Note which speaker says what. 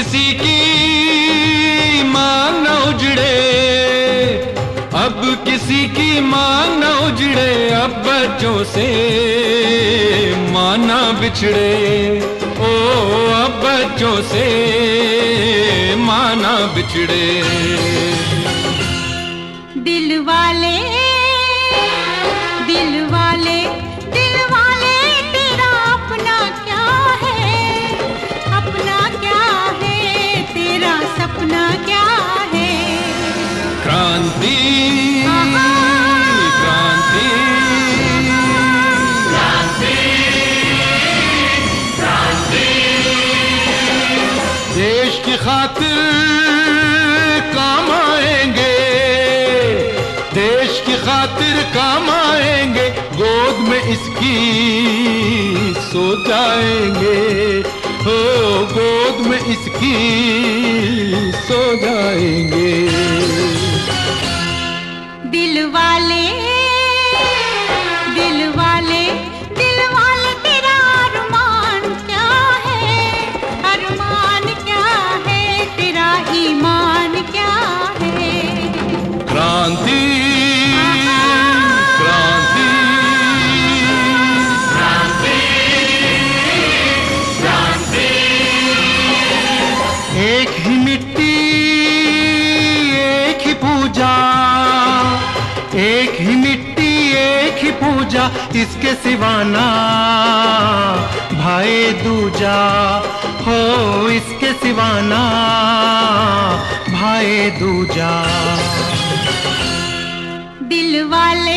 Speaker 1: किसी की माँ न उजड़े। अब किसी की माँ न उजड़े, अब बच्चों से माना बिछड़े। ओ, अब बच्चों से माना बिछड़े।
Speaker 2: दिल वाले
Speaker 1: खातिर काम आएँगे। देश की खातिर काम आएँगे। गोद में इसकी सो जाएँगे हो, गोद में इसकी सो जाएँगे एक ही मिट्टी, एक ही पूजा, इसके सिवाना भाई दूजा हो, इसके सिवाना भाई दूजा।
Speaker 2: दिल वाले